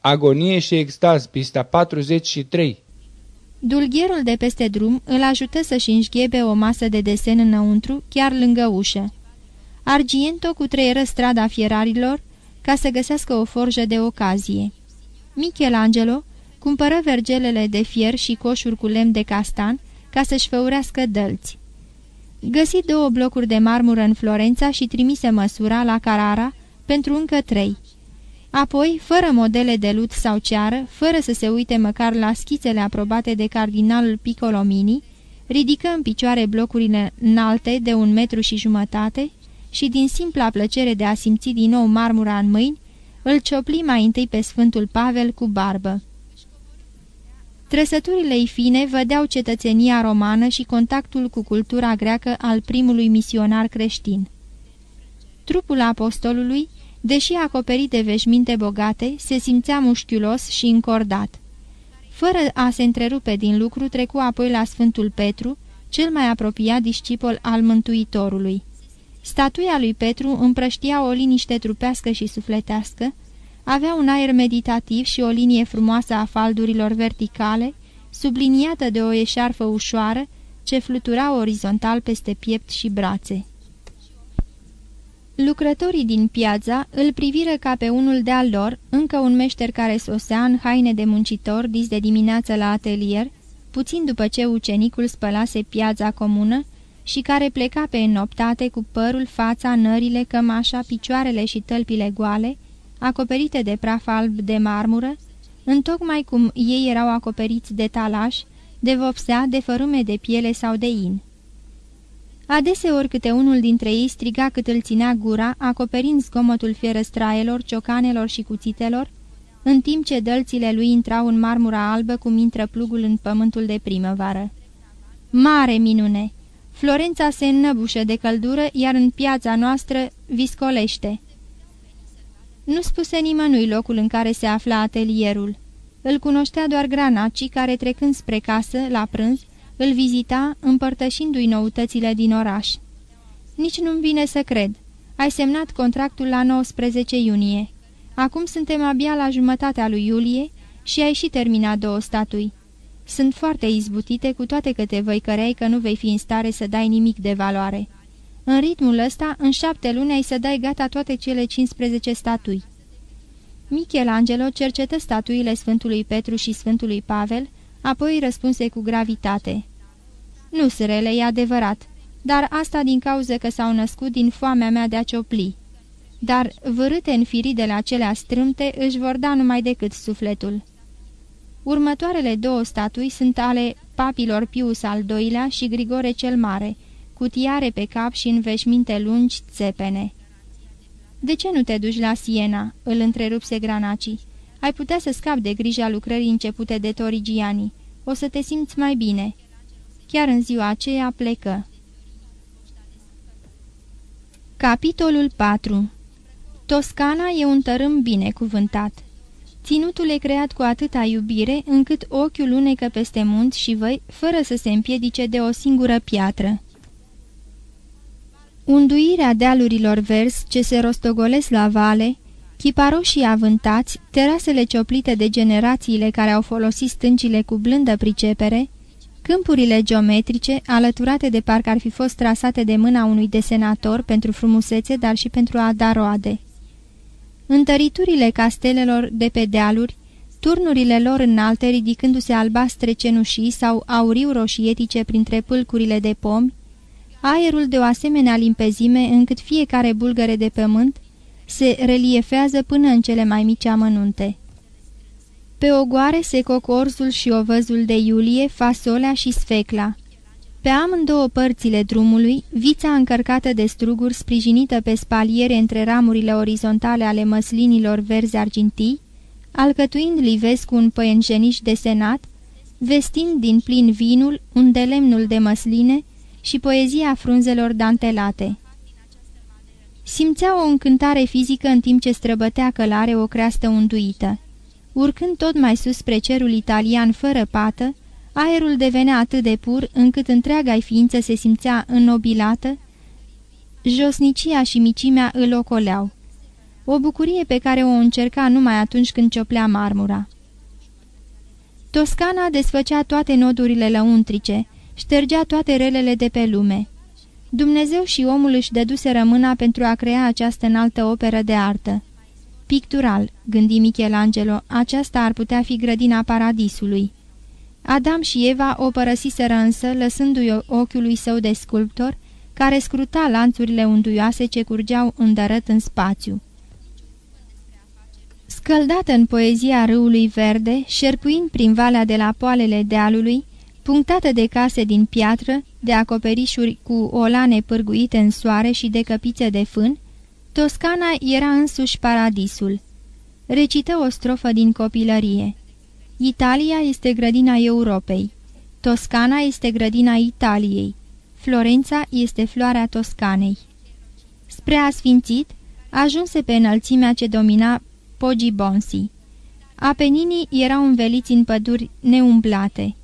Agonie și extaz, pista 43 Dulgherul de peste drum îl ajută să-și înșghebe o masă de desen înăuntru, chiar lângă ușă. Argiento cutreieră strada fierarilor ca să găsească o forjă de ocazie. Michelangelo cumpără vergelele de fier și coșuri cu lemn de castan ca să-și făurească dălți. Găsi două blocuri de marmură în Florența și trimise măsura la Carara pentru încă trei. Apoi, fără modele de lut sau ceară, fără să se uite măcar la schițele aprobate de cardinalul Piccolomini, ridică în picioare blocurile înalte de un metru și jumătate și, din simpla plăcere de a simți din nou marmura în mâini, îl ciopli mai întâi pe Sfântul Pavel cu barbă. Trăsăturile ei fine vădeau cetățenia romană și contactul cu cultura greacă al primului misionar creștin. Trupul apostolului deși acoperit de veșminte bogate, se simțea mușchiulos și încordat. Fără a se întrerupe din lucru, trecu apoi la Sfântul Petru, cel mai apropiat discipol al Mântuitorului. Statuia lui Petru împrăștia o liniște trupească și sufletească, avea un aer meditativ și o linie frumoasă a faldurilor verticale, subliniată de o eșarfă ușoară, ce flutura orizontal peste piept și brațe. Lucrătorii din piața îl priviră ca pe unul de-al lor, încă un meșter care sosea în haine de muncitor dis de dimineață la atelier, puțin după ce ucenicul spălase piața comună și care pleca pe înoptate cu părul, fața, nările, cămașa, picioarele și tălpile goale, acoperite de praf alb de marmură, întocmai cum ei erau acoperiți de talaș, de vopsea, de fărume de piele sau de in. Adeseori câte unul dintre ei striga cât îl ținea gura, acoperind zgomotul fierăstraelor, ciocanelor și cuțitelor, în timp ce dălțile lui intrau în marmura albă cum intră plugul în pământul de primăvară. Mare minune! Florența se înnăbușă de căldură, iar în piața noastră viscolește. Nu spuse nimănui locul în care se afla atelierul. Îl cunoștea doar Granaci, care trecând spre casă, la prânz, îl vizita, împărtășindu-i noutățile din oraș. Nici nu-mi vine să cred. Ai semnat contractul la 19 iunie. Acum suntem abia la jumătatea lui iulie și ai și terminat două statui. Sunt foarte izbutite, cu toate că te cărei că nu vei fi în stare să dai nimic de valoare. În ritmul ăsta, în șapte luni ai să dai gata toate cele 15 statui. Michelangelo cercetă statuile Sfântului Petru și Sfântului Pavel, apoi răspunse cu gravitate. Nu, sărele, e adevărat, dar asta din cauza că s-au născut din foamea mea de a ciopli. Dar, vârâte în firidele acelea strâmte, își vor da numai decât sufletul. Următoarele două statui sunt ale papilor Pius al doilea și Grigore cel Mare, cu tiare pe cap și în veșminte lungi țepene. De ce nu te duci la Siena?" îl întrerupse Granaci. Ai putea să scapi de grija lucrării începute de Torigiani. O să te simți mai bine." Chiar în ziua aceea plecă. Capitolul 4 Toscana e un tărâm binecuvântat. Ținutul e creat cu atâta iubire, încât ochiul unecă peste munți și văi, fără să se împiedice de o singură piatră. Unduirea dealurilor verzi ce se rostogolesc la vale, chiparoșii avântați, terasele cioplite de generațiile care au folosit stâncile cu blândă pricepere, Câmpurile geometrice, alăturate de parcă ar fi fost trasate de mâna unui desenator pentru frumusețe, dar și pentru a da roade. Întăriturile castelelor de pe dealuri, turnurile lor înalte ridicându-se albastre cenușii sau auriu roșietice printre pâlcurile de pomi, aerul de o asemenea limpezime încât fiecare bulgăre de pământ se reliefează până în cele mai mici amănunte. Pe ogoare se cocorzul și ovăzul de iulie, fasolea și sfecla. Pe amândouă părțile drumului, vița încărcată de struguri sprijinită pe spaliere între ramurile orizontale ale măslinilor verzi argintii, alcătuind livesc cu un păienjeniș desenat, vestind din plin vinul, un delemnul de măsline și poezia frunzelor dantelate. Simțea o încântare fizică în timp ce străbătea călare o creastă unduită. Urcând tot mai sus spre cerul italian fără pată, aerul devenea atât de pur încât întreaga ființă se simțea înnobilată, josnicia și micimea îl ocoleau. o bucurie pe care o încerca numai atunci când cioplea marmura. Toscana desfăcea toate nodurile lăuntrice, ștergea toate relele de pe lume. Dumnezeu și omul își dăduse mâna pentru a crea această înaltă operă de artă. Pictural, gândi Michelangelo, aceasta ar putea fi grădina paradisului. Adam și Eva o părăsiseră însă, lăsându-i ochiului său de sculptor, care scruta lanțurile unduioase ce curgeau îndărăt în spațiu. Scăldată în poezia râului verde, șerpuind prin valea de la poalele dealului, punctată de case din piatră, de acoperișuri cu olane pârguite în soare și de căpițe de fân, Toscana era însuși paradisul. Recită o strofă din copilărie. Italia este grădina Europei. Toscana este grădina Italiei. Florența este floarea Toscanei. Spre asfințit, ajunse pe înălțimea ce domina Pogibonsi. Apeninii erau înveliți în păduri neumblate.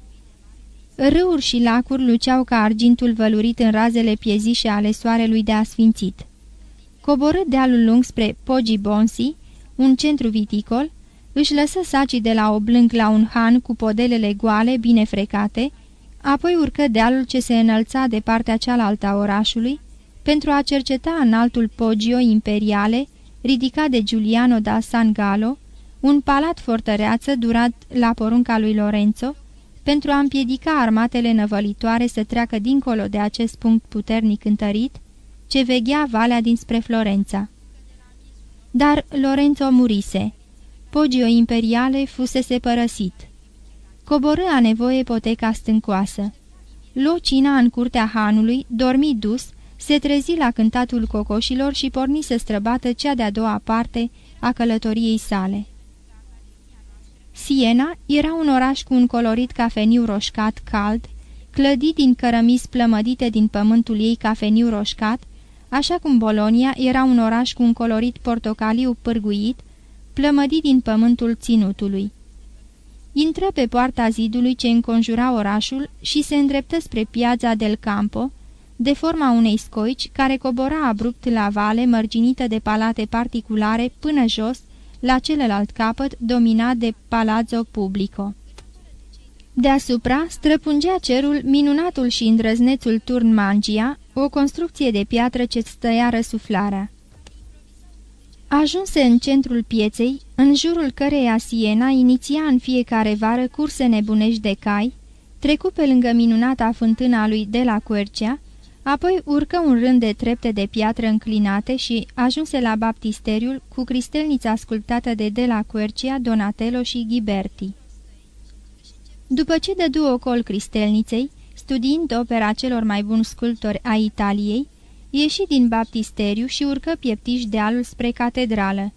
Râuri și lacuri luceau ca argintul vălurit în razele piezișe ale soarelui de asfințit. Coborâ dealul lung spre Pogibonsi, un centru viticol, își lăsă sacii de la oblâng la un han cu podelele goale, bine frecate, apoi urcă dealul ce se înălța de partea cealaltă a orașului, pentru a cerceta în altul Poggio imperiale, ridicat de Giuliano da San Gallo, un palat fortăreață durat la porunca lui Lorenzo, pentru a împiedica armatele năvălitoare să treacă dincolo de acest punct puternic întărit, ce veghea valea dinspre Florența. Dar Lorenzo murise. Poggio imperiale fusese părăsit. Coborâ a nevoie poteca stâncoasă. Locina în curtea hanului, dormi dus, se trezi la cântatul cocoșilor și porni să străbată cea de-a doua parte a călătoriei sale. Siena era un oraș cu un colorit cafeniu roșcat cald, clădit din cărămizi plămădite din pământul ei cafeniu roșcat, așa cum Bolonia era un oraș cu un colorit portocaliu pârguit, plămădit din pământul ținutului. Intră pe poarta zidului ce înconjura orașul și se îndreptă spre piața del Campo, de forma unei scoici care cobora abrupt la vale mărginită de palate particulare până jos, la celălalt capăt dominat de Palazzo Publico. Deasupra străpungea cerul minunatul și îndrăznețul turn Mangia, o construcție de piatră ce stăia răsuflarea. Ajunse în centrul pieței, în jurul căreia Siena iniția în fiecare vară curse nebunești de cai, trecu pe lângă minunata fântâna lui de la Quercea, apoi urcă un rând de trepte de piatră înclinate și ajunse la baptisteriul cu cristelnița sculptată de de la Quercia, Donatello și Ghiberti. După ce dădu ocol cristelniței, studiind opera celor mai buni sculptori a Italiei, ieși din baptisteriu și urcă pieptiș dealul spre catedrală.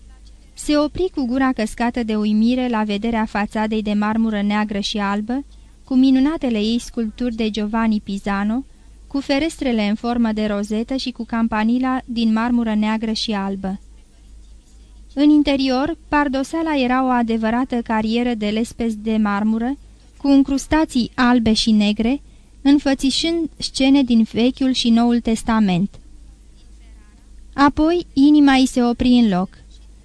Se opri cu gura căscată de uimire la vederea fațadei de marmură neagră și albă, cu minunatele ei sculpturi de Giovanni Pisano, cu ferestrele în formă de rozetă și cu campanila din marmură neagră și albă. În interior, pardoseala era o adevărată carieră de lespezi de marmură, cu încrustații albe și negre, înfățișând scene din Vechiul și Noul Testament. Apoi, inima îi se opri în loc.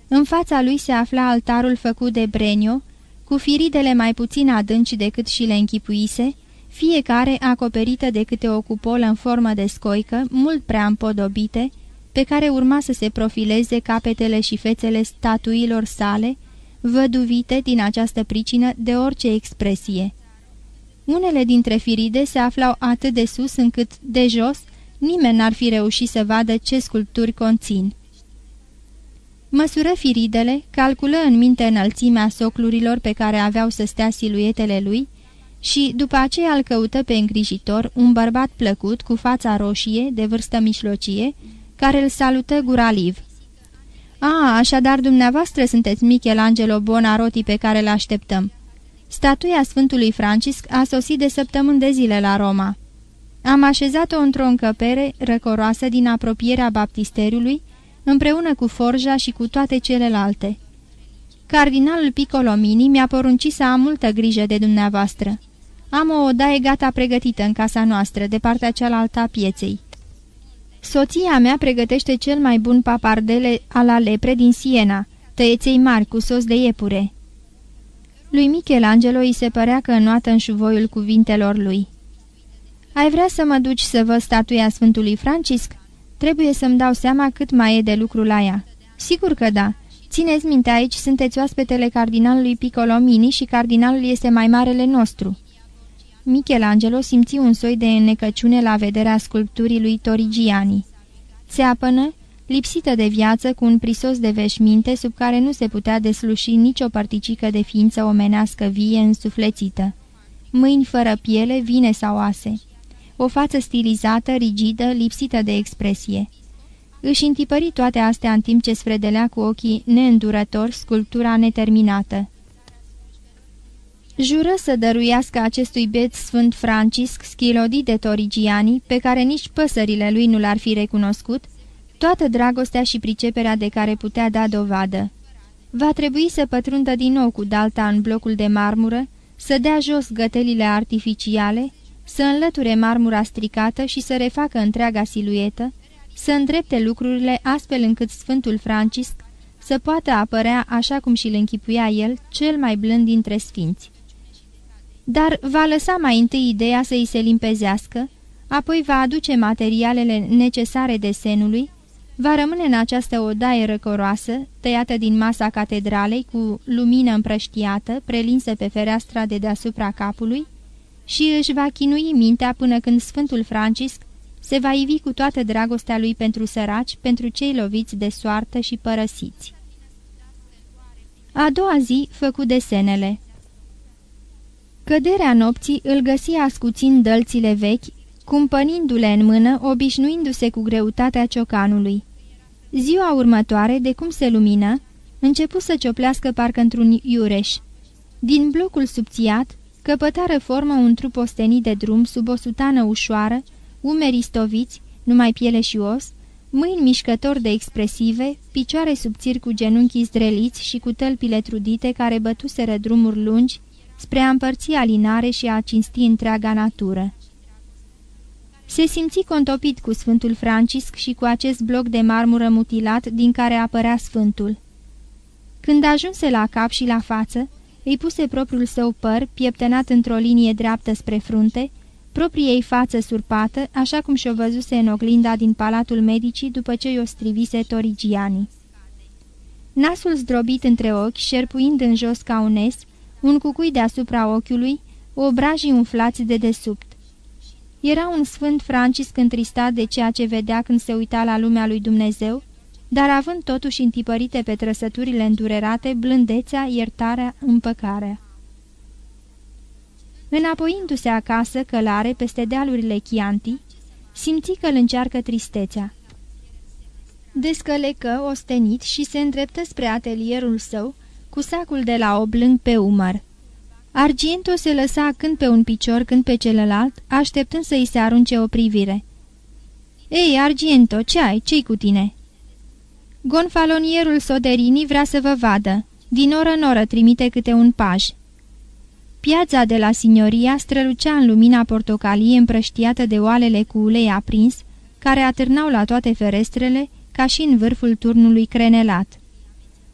În fața lui se afla altarul făcut de Brenio, cu firidele mai puțin adânci decât și le închipuise, fiecare acoperită de câte o cupolă în formă de scoică, mult prea împodobite, pe care urma să se profileze capetele și fețele statuilor sale, văduvite din această pricină de orice expresie. Unele dintre firide se aflau atât de sus încât, de jos, nimeni n-ar fi reușit să vadă ce sculpturi conțin. Măsură firidele, calculă în minte înălțimea soclurilor pe care aveau să stea siluetele lui și, după aceea îl căută pe îngrijitor, un bărbat plăcut, cu fața roșie, de vârstă mișlocie, care îl salută guraliv. A, așadar dumneavoastră sunteți Michelangelo Bonarotti pe care îl așteptăm." Statuia Sfântului Francisc a sosit de săptămâni de zile la Roma. Am așezat-o într-o încăpere răcoroasă din apropierea baptisteriului, împreună cu forja și cu toate celelalte. Cardinalul Piccolomini mi-a poruncit să am multă grijă de dumneavoastră. Am o odaie gata pregătită în casa noastră, de partea cealaltă a pieței. Soția mea pregătește cel mai bun papardele ala lepre din Siena, tăieței mari cu sos de iepure." Lui Michelangelo îi se părea că înoată în șuvoiul cuvintelor lui. Ai vrea să mă duci să văd statuia Sfântului Francisc? Trebuie să-mi dau seama cât mai e de lucru la ea." Sigur că da. Țineți minte, aici sunteți oaspetele cardinalului Piccolomini și cardinalul este mai marele nostru." Michelangelo simți un soi de înnecăciune la vederea sculpturii lui Torigiani. Se apănă, lipsită de viață, cu un prisos de veșminte sub care nu se putea desluși nicio particică de ființă omenească vie însuflețită. Mâini fără piele, vine sau oase. O față stilizată, rigidă, lipsită de expresie. Își întipări toate astea în timp ce sfredelea cu ochii neîndurători sculptura neterminată. Jură să dăruiască acestui beț Sfânt Francisc, schilodit de Torigiani, pe care nici păsările lui nu l-ar fi recunoscut, toată dragostea și priceperea de care putea da dovadă. Va trebui să pătrundă din nou cu dalta în blocul de marmură, să dea jos gătelile artificiale, să înlăture marmura stricată și să refacă întreaga siluetă, să îndrepte lucrurile astfel încât Sfântul Francisc să poată apărea așa cum și-l închipuia el, cel mai blând dintre sfinți. Dar va lăsa mai întâi ideea să îi se limpezească, apoi va aduce materialele necesare desenului, va rămâne în această odaie răcoroasă, tăiată din masa catedralei cu lumină împrăștiată, prelinsă pe fereastra de deasupra capului, și își va chinui mintea până când Sfântul Francisc se va ivi cu toată dragostea lui pentru săraci, pentru cei loviți de soartă și părăsiți. A doua zi făcu desenele. Căderea nopții îl găsi ascuțind dălțile vechi, cumpănindu-le în mână, obișnuindu-se cu greutatea ciocanului. Ziua următoare, de cum se lumină, începu să cioplească parcă într-un iureș. Din blocul subțiat, căpătară formă un trup ostenit de drum sub o sutană ușoară, umeri stoviți, numai piele și os, mâini mișcători de expresive, picioare subțiri cu genunchii zdreliți și cu tălpile trudite care bătuseră drumuri lungi spre a împărți alinare și a cinsti întreaga natură. Se simți contopit cu Sfântul Francisc și cu acest bloc de marmură mutilat din care apărea Sfântul. Când ajunse la cap și la față, îi puse propriul său păr, pieptănat într-o linie dreaptă spre frunte, propriei față surpată, așa cum și-o văzuse în oglinda din Palatul Medicii după ce i-o strivise Torigiani. Nasul zdrobit între ochi, șerpuind în jos ca un es, un cucui deasupra ochiului, obrajii umflați de desubt. Era un sfânt Francisc întristat de ceea ce vedea când se uita la lumea lui Dumnezeu, dar având totuși întipărite pe trăsăturile îndurerate blândețea, iertarea, împăcarea. Înapoiindu-se acasă, călare, peste dealurile Chianti, simți că îl încearcă tristețea. Descălecă, ostenit, și se îndreptă spre atelierul său, cu sacul de la oblâng pe umăr. Argento se lăsa când pe un picior, când pe celălalt, așteptând să-i se arunce o privire. Ei, Argento, ce ai? Ce-i cu tine?" Gonfalonierul Soderini vrea să vă vadă. Din oră în oră trimite câte un paj." Piața de la signoria strălucea în lumina portocalie împrăștiată de oalele cu ulei aprins, care atârnau la toate ferestrele, ca și în vârful turnului crenelat.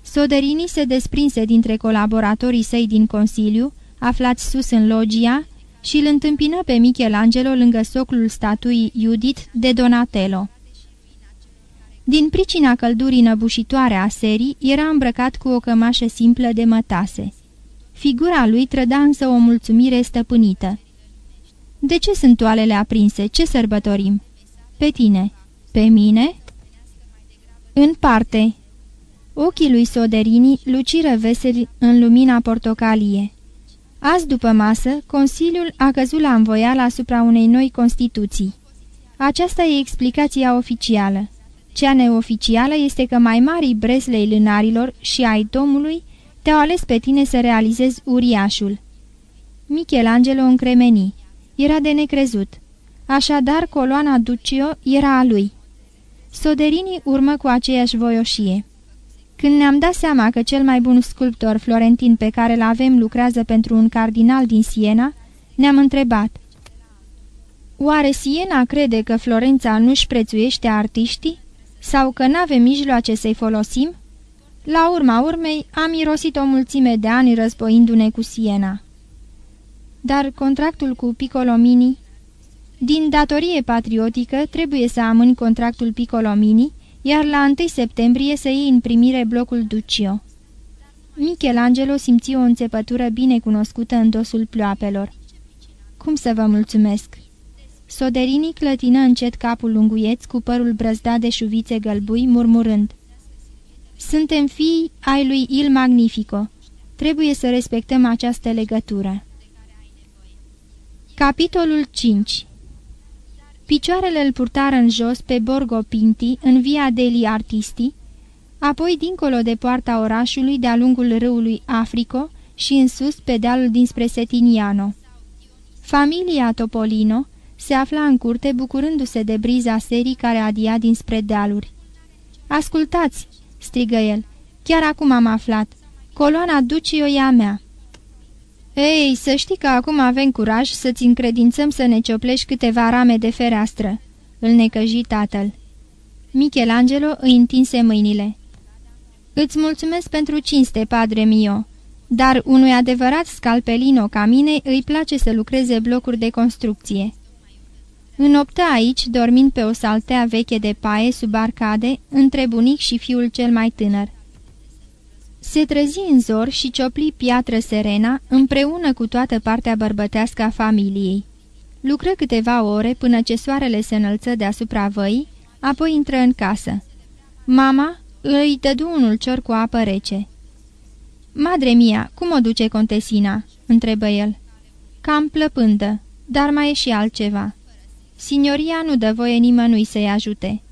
Soderini se desprinse dintre colaboratorii săi din Consiliu, aflați sus în logia, și îl întâmpină pe Michelangelo lângă soclul statuii Judith de Donatello. Din pricina căldurii năbușitoare a serii, era îmbrăcat cu o cămașă simplă de mătase. Figura lui trăda însă o mulțumire stăpânită. De ce sunt toalele aprinse? Ce sărbătorim?" Pe tine." Pe mine?" În parte." Ochii lui Soderini luciră veseli în lumina portocalie. Azi după masă, Consiliul a căzut la învoială asupra unei noi Constituții. Aceasta e explicația oficială. Cea neoficială este că mai marii breslei lânarilor și ai domului te-au ales pe tine să realizezi uriașul. Michelangelo încremeni. Era de necrezut. Așadar, coloana Duccio era a lui. Soderini urmă cu aceeași voioșie. Când ne-am dat seama că cel mai bun sculptor florentin pe care îl avem lucrează pentru un cardinal din Siena, ne-am întrebat. Oare Siena crede că Florența nu-și prețuiește artiștii? Sau că n-avem mijloace să-i folosim? La urma urmei, am irosit o mulțime de ani războindu-ne cu Siena. Dar contractul cu Piccolomini? Din datorie patriotică trebuie să amâni contractul Piccolomini, iar la 1 septembrie să iei în primire blocul Ducio. Michelangelo simți o înțepătură bine cunoscută în dosul ploapelor. Cum să vă mulțumesc?" Soderini clătină încet capul lunguieț cu părul brăzdat de șuvițe gălbui, murmurând. Suntem fii ai lui Il Magnifico. Trebuie să respectăm această legătură. Capitolul 5 Picioarele îl purtară în jos pe Borgo Pinti, în via Deli Artisti, apoi dincolo de poarta orașului de-a lungul râului Africo și în sus pe dealul dinspre Setiniano. Familia Topolino se afla în curte bucurându-se de briza serii care adia dinspre dealuri. Ascultați!" strigă el. Chiar acum am aflat. Coloana Ducio e a mea." Ei, să știi că acum avem curaj să-ți încredințăm să ne cioplești câteva rame de fereastră," îl necăji tatăl. Michelangelo îi întinse mâinile. Îți mulțumesc pentru cinste, padre mio, dar unui adevărat scalpelino ca mine îi place să lucreze blocuri de construcție. Înoptă aici, dormind pe o saltea veche de paie sub arcade, între bunic și fiul cel mai tânăr. Se trezi în zor și ciopli piatră serena împreună cu toată partea bărbătească a familiei. Lucră câteva ore până ce soarele se înălță deasupra văii, apoi intră în casă. Mama îi dădu un ulcior cu apă rece. Madre mia, cum o duce contesina?" întrebă el. Cam plăpândă, dar mai e și altceva." Signoria nu dă voie nimănui să-i ajute."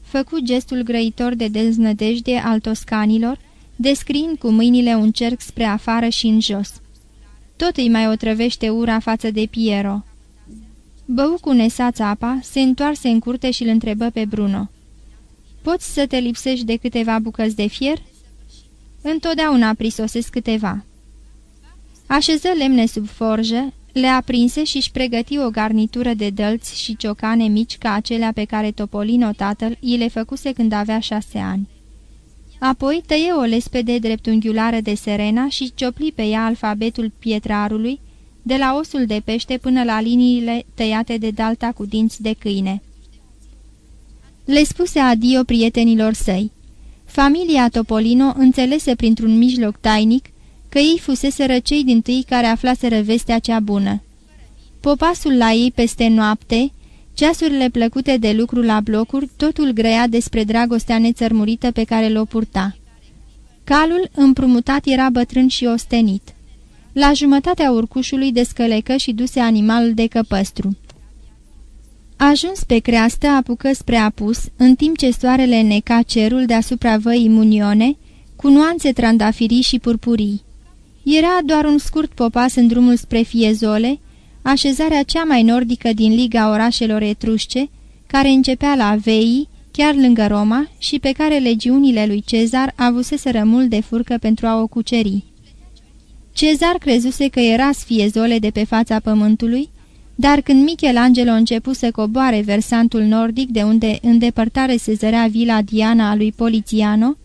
Făcu gestul grăitor de deznădejde al toscanilor, descriind cu mâinile un cerc spre afară și în jos. Tot îi mai otrăvește ura față de Piero. Bău cu nesaț apa, se întoarse în curte și îl întrebă pe Bruno. Poți să te lipsești de câteva bucăți de fier?" Întotdeauna prisosesc câteva." Așeză lemne sub forjă, le aprinse și-și pregăti o garnitură de dălți și ciocane mici ca acelea pe care Topolino tatăl i le făcuse când avea șase ani. Apoi tăie o lespede dreptunghiulară de serena și ciopli pe ea alfabetul pietrarului, de la osul de pește până la liniile tăiate de dalta cu dinți de câine. Le spuse adio prietenilor săi. Familia Topolino înțelese printr-un mijloc tainic că ei fusese cei din tâi care aflaseră vestea cea bună. Popasul la ei peste noapte, ceasurile plăcute de lucru la blocuri, totul grăia despre dragostea nețărmurită pe care l-o purta. Calul împrumutat era bătrân și ostenit. La jumătatea urcușului descălecă și duse animalul de căpăstru. Ajuns pe creastă, apucă spre apus, în timp ce soarele neca cerul deasupra văii munione, cu nuanțe trandafirii și purpurii. Era doar un scurt popas în drumul spre Fiezole, așezarea cea mai nordică din Liga Orașelor Etrușce, care începea la Vei, chiar lângă Roma, și pe care legiunile lui Cezar avuseseră mult de furcă pentru a o cuceri. Cezar crezuse că era sfiezole de pe fața pământului, dar când Michelangelo începu să coboare versantul nordic de unde îndepărtare se zărea vila Diana a lui Polițiano,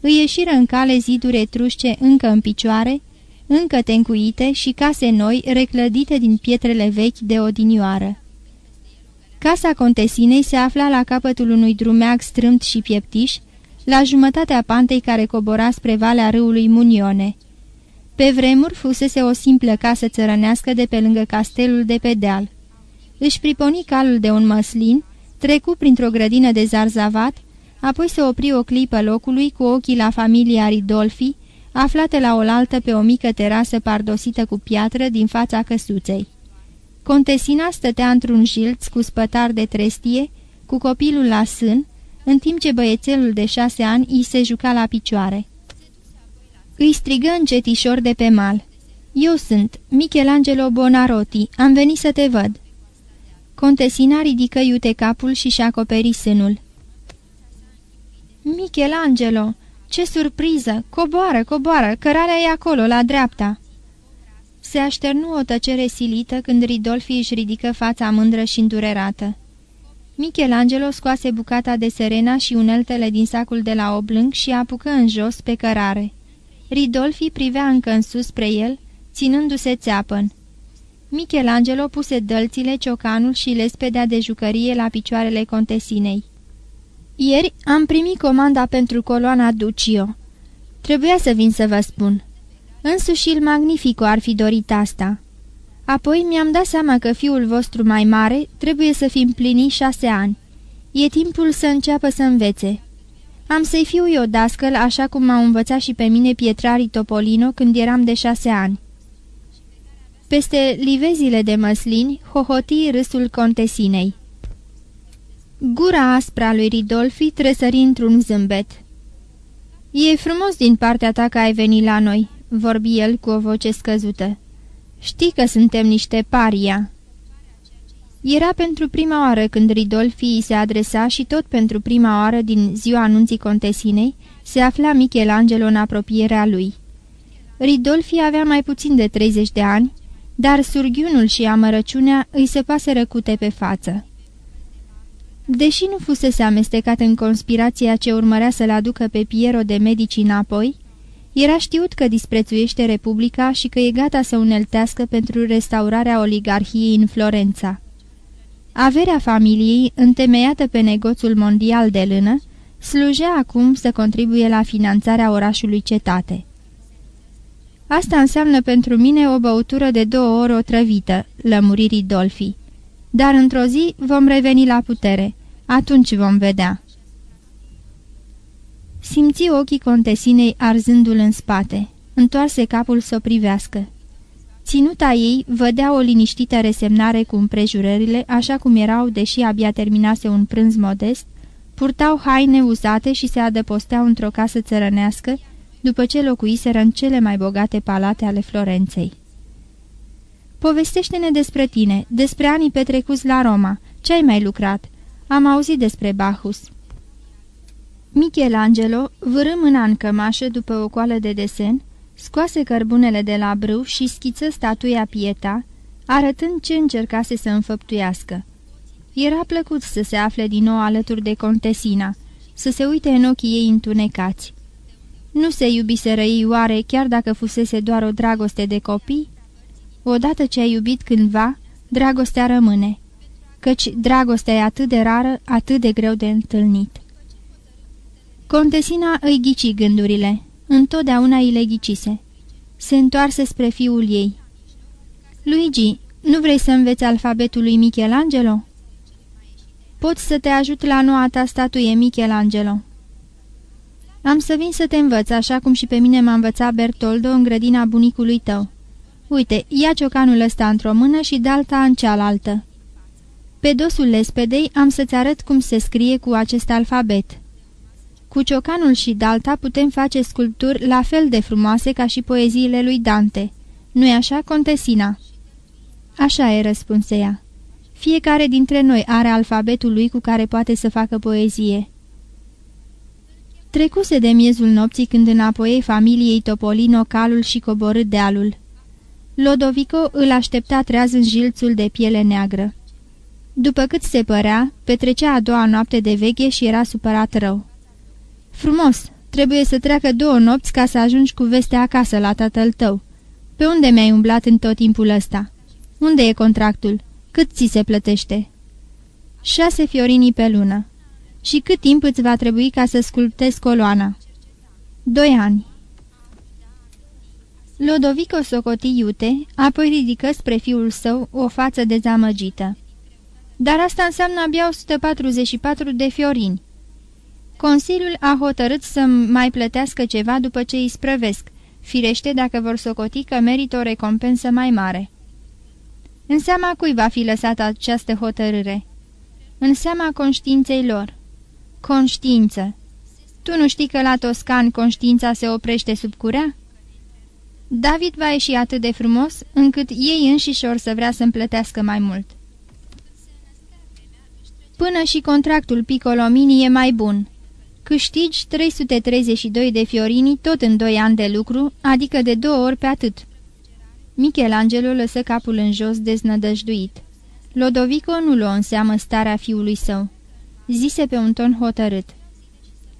îi ieșiră în cale ziduri etrușce încă în picioare, încă tencuite și case noi reclădite din pietrele vechi de odinioară. Casa contesinei se afla la capătul unui drumeag strâmt și pieptiș, la jumătatea pantei care cobora spre valea râului Munione. Pe vremuri fusese o simplă casă țărănească de pe lângă castelul de pe deal. Își priponi calul de un măslin, trecu printr-o grădină de zarzavat, apoi se opri o clipă locului cu ochii la familia Ridolfi, aflate la oaltă pe o mică terasă pardosită cu piatră din fața căsuței. Contesina stătea într-un jilț cu spătar de trestie, cu copilul la sân, în timp ce băiețelul de șase ani îi se juca la picioare. Îi strigă încetișor de pe mal. Eu sunt, Michelangelo Bonarotti, am venit să te văd." Contesina ridică iute capul și și acoperi sânul. Michelangelo, ce surpriză! Coboară, coboară, cărarea e acolo, la dreapta!" Se așternu o tăcere silită când Ridolfi își ridică fața mândră și îndurerată. Michelangelo scoase bucata de serena și uneltele din sacul de la oblâng și apucă în jos pe cărare. Ridolfi privea încă în sus spre el, ținându-se țeapăn. Michelangelo puse dălțile, ciocanul și lespedea de jucărie la picioarele contesinei. Ieri am primit comanda pentru coloana Ducio. Trebuia să vin să vă spun. Însuși il Magnifico ar fi dorit asta. Apoi mi-am dat seama că fiul vostru mai mare trebuie să fi împlinit șase ani. E timpul să înceapă să învețe. Am să-i fiu eu dascăl așa cum m-au învățat și pe mine pietrarii Topolino când eram de șase ani. Peste livezile de măslini, hohoti râsul contesinei. Gura aspra lui Ridolfi tresări într-un zâmbet. E frumos din partea ta că ai venit la noi," vorbi el cu o voce scăzută. Știi că suntem niște paria." Era pentru prima oară când Ridolfi îi se adresa și tot pentru prima oară din ziua anunții contesinei se afla Michelangelo în apropierea lui. Ridolfi avea mai puțin de 30 de ani, dar surghiunul și amărăciunea îi se pase răcute pe față. Deși nu fusese amestecat în conspirația ce urmărea să-l aducă pe Piero de Medici înapoi, era știut că disprețuiește Republica și că e gata să uneltească pentru restaurarea oligarhiei în Florența. Averea familiei, întemeiată pe negoțul mondial de lână, slujea acum să contribuie la finanțarea orașului cetate. Asta înseamnă pentru mine o băutură de două ori otrăvită, lămuririi Dolfi. Dar într-o zi vom reveni la putere. Atunci vom vedea. Simți ochii contesinei arzându-l în spate. Întoarse capul să o privească. Ținuta ei vădea o liniștită resemnare cu împrejurările, așa cum erau, deși abia terminase un prânz modest, purtau haine uzate și se adăposteau într-o casă țărănească, după ce locuiseră în cele mai bogate palate ale Florenței. Povestește-ne despre tine, despre anii petrecuți la Roma. Ce ai mai lucrat? Am auzit despre Bacchus." Michelangelo vârâ mâna în cămașă după o coală de desen, scoase cărbunele de la brâu și schiță statuia Pieta, arătând ce încercase să înfăptuiască. Era plăcut să se afle din nou alături de contesina, să se uite în ochii ei întunecați. Nu se iubiseră ei oare chiar dacă fusese doar o dragoste de copii? Odată ce ai iubit cândva, dragostea rămâne, căci dragostea e atât de rară, atât de greu de întâlnit. Contesina îi ghici gândurile, întotdeauna îi le ghicise. Se întoarse spre fiul ei. Luigi, nu vrei să înveți alfabetul lui Michelangelo?" Pot să te ajut la noua ta statuie, Michelangelo." Am să vin să te învăț, așa cum și pe mine m-a învățat Bertoldo în grădina bunicului tău. Uite, ia ciocanul ăsta într-o mână și dalta în cealaltă. Pe dosul lespedei am să-ți arăt cum se scrie cu acest alfabet. Cu ciocanul și dalta putem face sculpturi la fel de frumoase ca și poeziile lui Dante. Nu-i așa, contesina?" Așa e, răspunse ea. Fiecare dintre noi are alfabetul lui cu care poate să facă poezie." Trecuse de miezul nopții când înapoiei familiei Topolino calul și coborât dealul. Lodovico îl aștepta treaz în jilțul de piele neagră. După cât se părea, petrecea a doua noapte de veche și era supărat rău. Frumos, trebuie să treacă două nopți ca să ajungi cu vestea acasă la tatăl tău. Pe unde mi-ai umblat în tot timpul ăsta? Unde e contractul? Cât ți se plătește?" Șase fiorini pe lună. Și cât timp îți va trebui ca să sculptezi coloana?" Doi ani." Lodovico socoti iute, apoi ridică spre fiul său o față dezamăgită. Dar asta înseamnă abia 144 de fiorini. Consiliul a hotărât să mai plătească ceva după ce îi sprăvesc, firește dacă vor socoti că merită o recompensă mai mare. În seama cui va fi lăsată această hotărâre? În seama conștiinței lor. Conștiință. Tu nu știi că la toscan conștiința se oprește sub curea? David va ieși atât de frumos, încât ei înșiși or să vrea să-mi plătească mai mult. Până și contractul Piccolomini e mai bun. Câștigi 332 de fiorini tot în 2 ani de lucru, adică de două ori pe atât. Michelangelo lăsă capul în jos deznădăjduit. Lodovico nu luă în seamă starea fiului său. Zise pe un ton hotărât.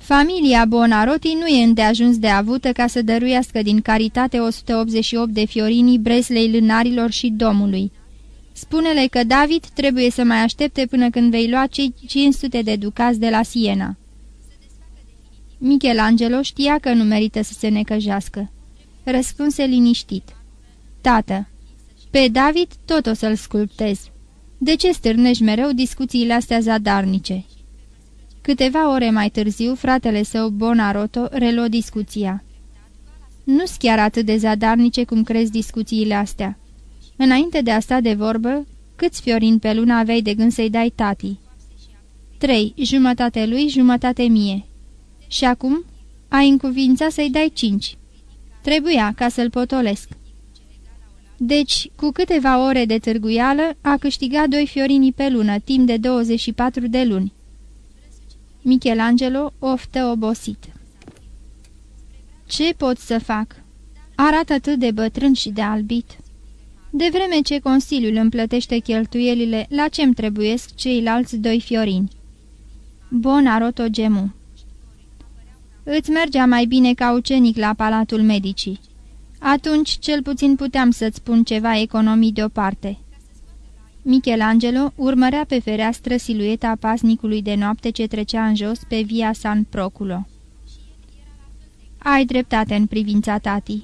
Familia Bonarotti nu e îndeajuns de avută ca să dăruiască din caritate 188 de fiorini breslei lânarilor și domului. Spune-le că David trebuie să mai aștepte până când vei lua cei 500 de ducați de la Siena. Michelangelo știa că nu merită să se necăjească. Răspunse liniștit. Tată, pe David tot o să-l sculptez. De ce stârnești mereu discuțiile astea zadarnice?" Câteva ore mai târziu, fratele său, Bonaroto, reluă discuția. Nu-s chiar atât de zadarnice cum crezi discuțiile astea. Înainte de a sta de vorbă, câți fiorini pe lună aveai de gând să-i dai tati? Trei, jumătate lui, jumătate mie. Și acum ai încuvința să-i dai cinci. Trebuia ca să-l potolesc. Deci, cu câteva ore de târguială, a câștigat doi fiorini pe lună, timp de 24 de luni. Michelangelo oftă obosit. Ce pot să fac? Arată atât de bătrân și de albit. De vreme ce Consiliul îmi plătește cheltuielile, la ce-mi trebuiesc ceilalți doi fiorini? Bonaroto gemu. Îți mergea mai bine ca ucenic la Palatul Medicii. Atunci, cel puțin puteam să-ți spun ceva economii deoparte. Michelangelo urmărea pe fereastră silueta pasnicului de noapte ce trecea în jos pe via San Proculo. Ai dreptate în privința tati.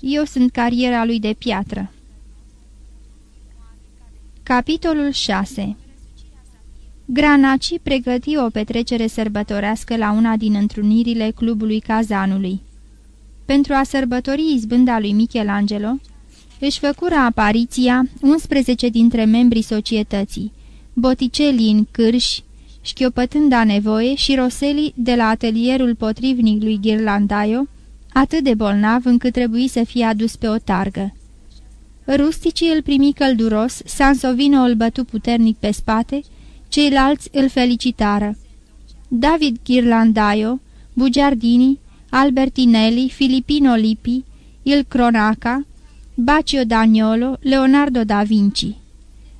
Eu sunt cariera lui de piatră. Capitolul 6 Granaci pregăti o petrecere sărbătorească la una din întrunirile clubului Cazanului. Pentru a sărbători izbânda lui Michelangelo, își făcură apariția 11 dintre membrii societății, Boticelli în cârși, șchiopătând a nevoie și Roseli de la atelierul potrivnic lui Ghirlandaio, atât de bolnav încât trebuie să fie adus pe o targă. Rusticii îl primi călduros, Sansovino îl bătu puternic pe spate, ceilalți îl felicitară. David Ghirlandaio, Bugiardini, Albertinelli, Filipino Lippi, Il Cronaca, Bacio Daniolo, Leonardo da Vinci.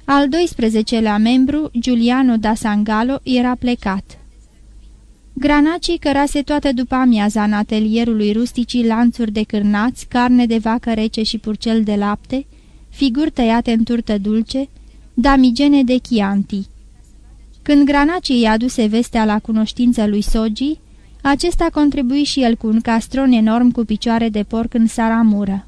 Al 12-lea membru, Giuliano da Sangalo, era plecat. Granacii cărase toată după amiaza în atelierul lui rusticii lanțuri de cârnați, carne de vacă rece și purcel de lapte, figuri tăiate în turtă dulce, damigene de chianti. Când Granacii i-a aduse vestea la cunoștință lui Sogi, acesta contribui și el cu un castron enorm cu picioare de porc în saramură.